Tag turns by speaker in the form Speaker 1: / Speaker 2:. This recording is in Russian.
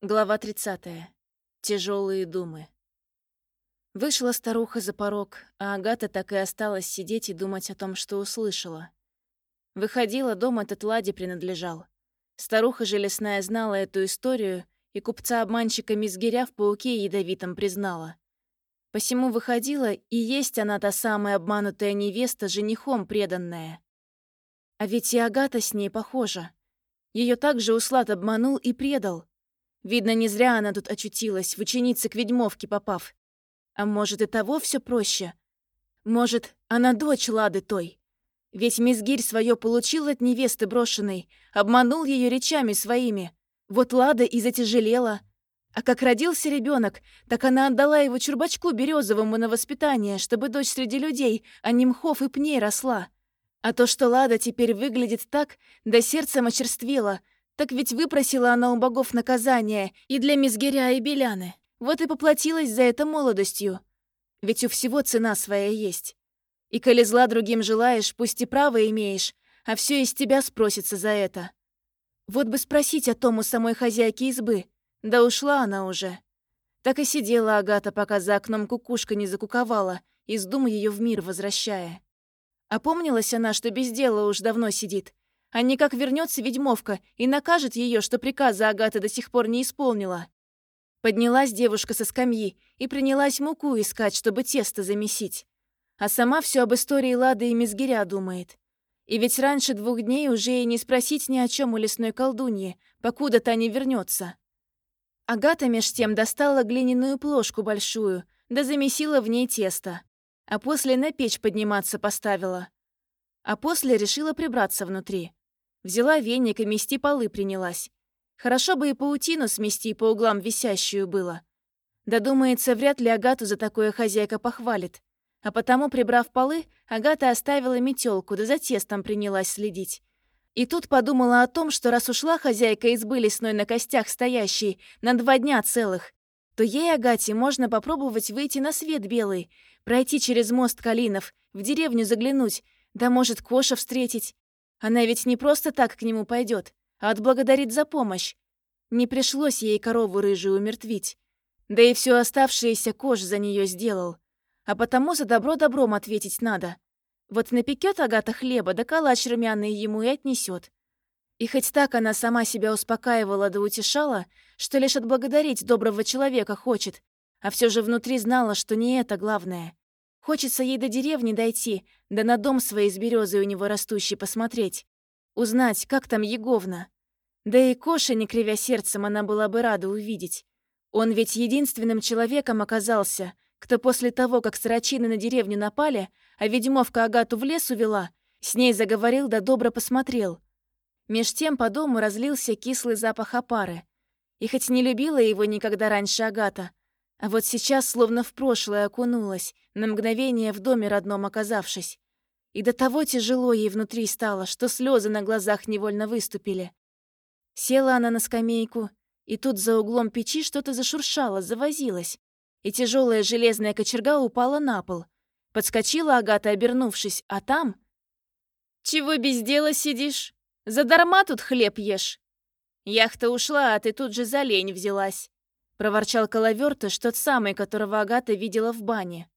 Speaker 1: Глава 30. Тяжелые думы. Вышла старуха за порог, а Агата так и осталась сидеть и думать о том, что услышала. Выходила, дом этот Ладе принадлежал. Старуха же лесная знала эту историю, и купца-обманщика Мизгиря в пауке ядовитом признала. Посему выходила, и есть она та самая обманутая невеста, женихом преданная. А ведь и Агата с ней похожа. Ее также Услад обманул и предал, Видно, не зря она тут очутилась, в ученицы к ведьмовке попав. А может, и того все проще? Может, она дочь Лады той? Ведь Мизгирь свое получил от невесты брошенной, обманул ее речами своими. Вот Лада и затяжелела. А как родился ребенок, так она отдала его чурбачку березовому на воспитание, чтобы дочь среди людей, а не мхов и пней росла. А то, что Лада теперь выглядит так, да сердцем очерствела, так ведь выпросила она у богов наказание и для Мизгиря и Беляны. Вот и поплатилась за это молодостью. Ведь у всего цена своя есть. И коли зла другим желаешь, пусть и право имеешь, а все из тебя спросится за это. Вот бы спросить о том у самой хозяйки избы. Да ушла она уже. Так и сидела Агата, пока за окном кукушка не закуковала, из дум ее в мир возвращая. Опомнилась она, что без дела уж давно сидит, а не как вернется ведьмовка и накажет ее, что приказа Агата до сих пор не исполнила. Поднялась девушка со скамьи и принялась муку искать, чтобы тесто замесить. А сама все об истории Лады и Мизгиря думает. И ведь раньше двух дней уже и не спросить ни о чем у лесной колдуньи, покуда та не вернется. Агата меж тем достала глиняную плошку большую, да замесила в ней тесто. А после на печь подниматься поставила. А после решила прибраться внутри. Взяла веник и мести полы принялась. Хорошо бы и паутину смести по углам висящую было. Да думается, вряд ли Агату за такое хозяйка похвалит. А потому, прибрав полы, Агата оставила метелку, да за тестом принялась следить. И тут подумала о том, что раз ушла хозяйка избы лесной на костях стоящей на два дня целых, то ей, Агате, можно попробовать выйти на свет белый, пройти через мост Калинов, в деревню заглянуть, да, может, Коша встретить. Она ведь не просто так к нему пойдет, а отблагодарит за помощь. Не пришлось ей корову рыжую умертвить. Да и все оставшееся Кош за нее сделал. А потому за добро добром ответить надо. Вот напекет Агата хлеба, да калач румяный ему и отнесет. И хоть так она сама себя успокаивала да утешала, что лишь отблагодарить доброго человека хочет, а все же внутри знала, что не это главное. Хочется ей до деревни дойти, да на дом своей с березой у него растущий посмотреть. Узнать, как там Еговна. Да и Коша, не кривя сердцем, она была бы рада увидеть. Он ведь единственным человеком оказался, кто после того, как сорочины на деревню напали, а ведьмовка Агату в лес увела, с ней заговорил да добро посмотрел. Меж тем по дому разлился кислый запах опары. И хоть не любила его никогда раньше Агата, а вот сейчас словно в прошлое окунулась, на мгновение в доме родном оказавшись. И до того тяжело ей внутри стало, что слезы на глазах невольно выступили. Села она на скамейку, и тут за углом печи что-то зашуршало, завозилось, и тяжелая железная кочерга упала на пол. Подскочила Агата, обернувшись, а там... «Чего без дела сидишь? Задарма тут хлеб ешь?» Яхта ушла, а ты тут же за лень взялась проворчал Коловертыш, тот самый, которого Агата видела в бане.